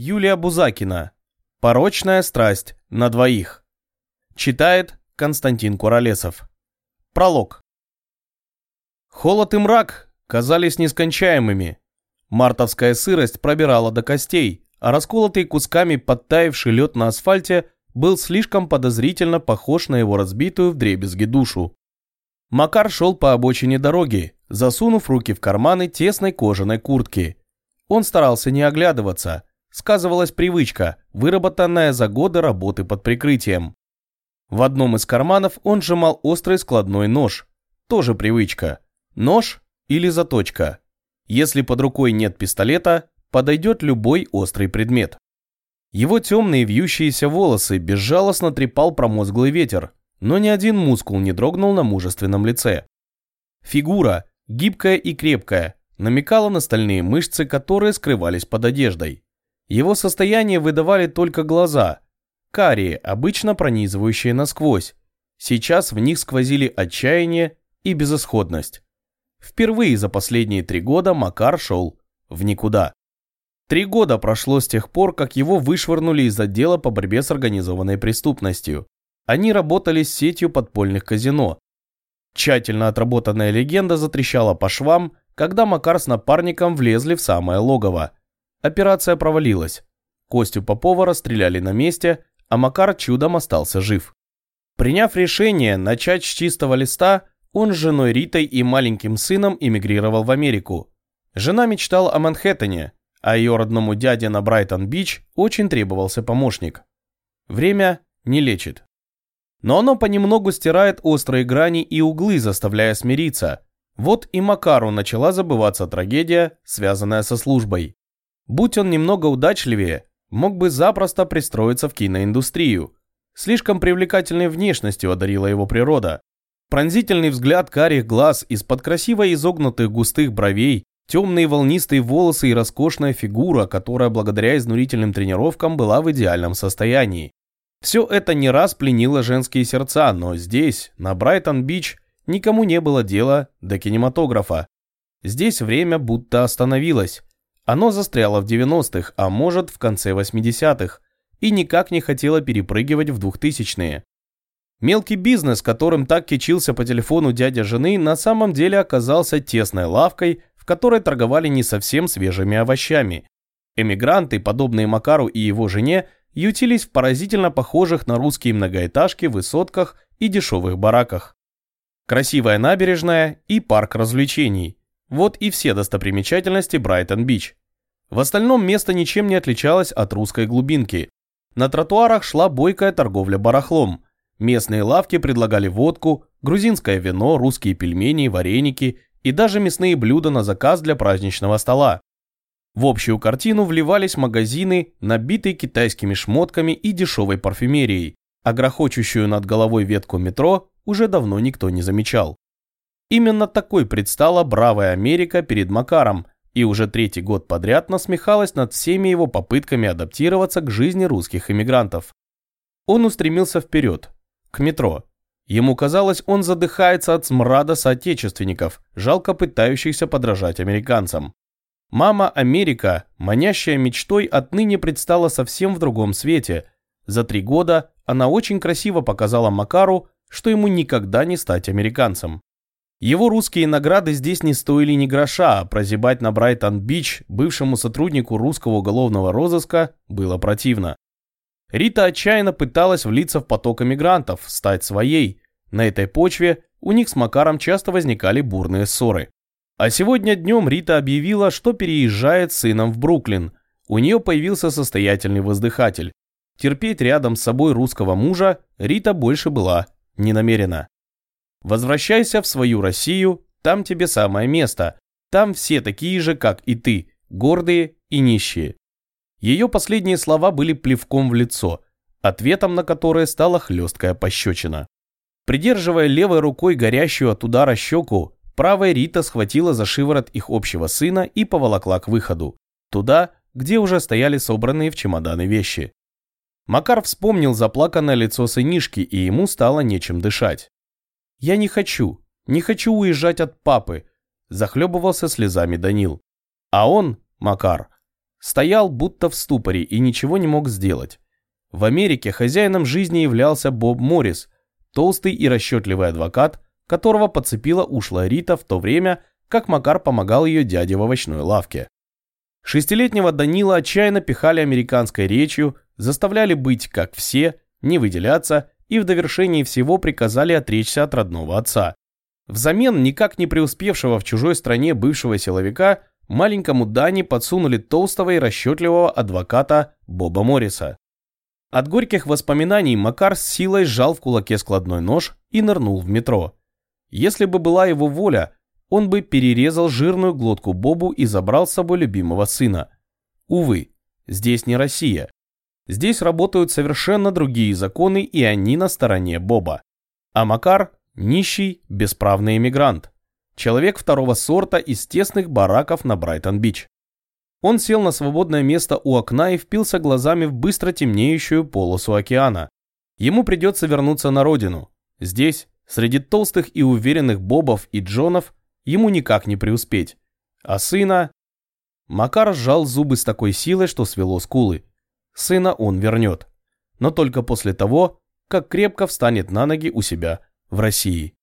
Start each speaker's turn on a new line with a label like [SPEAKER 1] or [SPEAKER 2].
[SPEAKER 1] Юлия Бузакина. Порочная страсть на двоих. Читает Константин Куролесов. Пролог. Холод и мрак казались нескончаемыми. Мартовская сырость пробирала до костей, а расколотый кусками подтаявший лед на асфальте был слишком подозрительно похож на его разбитую вдребезги душу. Макар шел по обочине дороги, засунув руки в карманы тесной кожаной куртки. Он старался не оглядываться, сказывалась привычка, выработанная за годы работы под прикрытием. В одном из карманов он сжимал острый складной нож. Тоже привычка. Нож или заточка. Если под рукой нет пистолета, подойдет любой острый предмет. Его темные вьющиеся волосы безжалостно трепал промозглый ветер, но ни один мускул не дрогнул на мужественном лице. Фигура, гибкая и крепкая, намекала на стальные мышцы, которые скрывались под одеждой. Его состояние выдавали только глаза, карие, обычно пронизывающие насквозь. Сейчас в них сквозили отчаяние и безысходность. Впервые за последние три года Макар шел в никуда. Три года прошло с тех пор, как его вышвырнули из отдела по борьбе с организованной преступностью. Они работали с сетью подпольных казино. Тщательно отработанная легенда затрещала по швам, когда Макар с напарником влезли в самое логово. Операция провалилась. Костю Попова расстреляли на месте, а Макар чудом остался жив. Приняв решение начать с чистого листа, он с женой Ритой и маленьким сыном эмигрировал в Америку. Жена мечтала о Манхэттене, а ее родному дяде на Брайтон-Бич очень требовался помощник. Время не лечит. Но оно понемногу стирает острые грани и углы, заставляя смириться. Вот и Макару начала забываться трагедия, связанная со службой. Будь он немного удачливее, мог бы запросто пристроиться в киноиндустрию. Слишком привлекательной внешностью одарила его природа. Пронзительный взгляд карих глаз из-под красиво изогнутых густых бровей, темные волнистые волосы и роскошная фигура, которая благодаря изнурительным тренировкам была в идеальном состоянии. Все это не раз пленило женские сердца, но здесь, на Брайтон-Бич, никому не было дела до кинематографа. Здесь время будто остановилось. Оно застряло в 90-х, а может в конце 80-х, и никак не хотело перепрыгивать в 2000-е. Мелкий бизнес, которым так кичился по телефону дядя жены, на самом деле оказался тесной лавкой, в которой торговали не совсем свежими овощами. Эмигранты, подобные Макару и его жене, ютились в поразительно похожих на русские многоэтажки высотках и дешевых бараках. Красивая набережная и парк развлечений. Вот и все достопримечательности Брайтон-Бич. В остальном место ничем не отличалось от русской глубинки. На тротуарах шла бойкая торговля барахлом. Местные лавки предлагали водку, грузинское вино, русские пельмени, вареники и даже мясные блюда на заказ для праздничного стола. В общую картину вливались магазины, набитые китайскими шмотками и дешевой парфюмерией, а грохочущую над головой ветку метро уже давно никто не замечал. Именно такой предстала бравая Америка перед Макаром и уже третий год подряд насмехалась над всеми его попытками адаптироваться к жизни русских иммигрантов. Он устремился вперед, к метро. Ему казалось, он задыхается от смрада соотечественников, жалко пытающихся подражать американцам. Мама Америка, манящая мечтой, отныне предстала совсем в другом свете. За три года она очень красиво показала Макару, что ему никогда не стать американцем. Его русские награды здесь не стоили ни гроша, а прозябать на Брайтон-Бич бывшему сотруднику русского уголовного розыска было противно. Рита отчаянно пыталась влиться в поток эмигрантов, стать своей. На этой почве у них с Макаром часто возникали бурные ссоры. А сегодня днем Рита объявила, что переезжает с сыном в Бруклин. У нее появился состоятельный воздыхатель. Терпеть рядом с собой русского мужа Рита больше была не намерена. Возвращайся в свою Россию, там тебе самое место. Там все такие же, как и ты, гордые и нищие. Ее последние слова были плевком в лицо, ответом на которое стала хлесткая пощечина. Придерживая левой рукой горящую от удара щеку, правая Рита схватила за шиворот их общего сына и поволокла к выходу, туда, где уже стояли собранные в чемоданы вещи. Макар вспомнил заплаканное лицо сынишки, и ему стало нечем дышать. «Я не хочу, не хочу уезжать от папы», – захлебывался слезами Данил. А он, Макар, стоял будто в ступоре и ничего не мог сделать. В Америке хозяином жизни являлся Боб Моррис, толстый и расчетливый адвокат, которого подцепила ушлая Рита в то время, как Макар помогал ее дяде в овощной лавке. Шестилетнего Данила отчаянно пихали американской речью, заставляли быть как все, не выделяться и в довершении всего приказали отречься от родного отца. Взамен никак не преуспевшего в чужой стране бывшего силовика маленькому Дани подсунули толстого и расчетливого адвоката Боба Морриса. От горьких воспоминаний Макар с силой сжал в кулаке складной нож и нырнул в метро. Если бы была его воля, он бы перерезал жирную глотку Бобу и забрал с собой любимого сына. Увы, здесь не Россия. Здесь работают совершенно другие законы, и они на стороне Боба. А Макар – нищий, бесправный эмигрант. Человек второго сорта из тесных бараков на Брайтон-Бич. Он сел на свободное место у окна и впился глазами в быстро темнеющую полосу океана. Ему придется вернуться на родину. Здесь, среди толстых и уверенных Бобов и Джонов, ему никак не преуспеть. А сына... Макар сжал зубы с такой силой, что свело скулы. Сына он вернет. Но только после того, как крепко встанет на ноги у себя в России.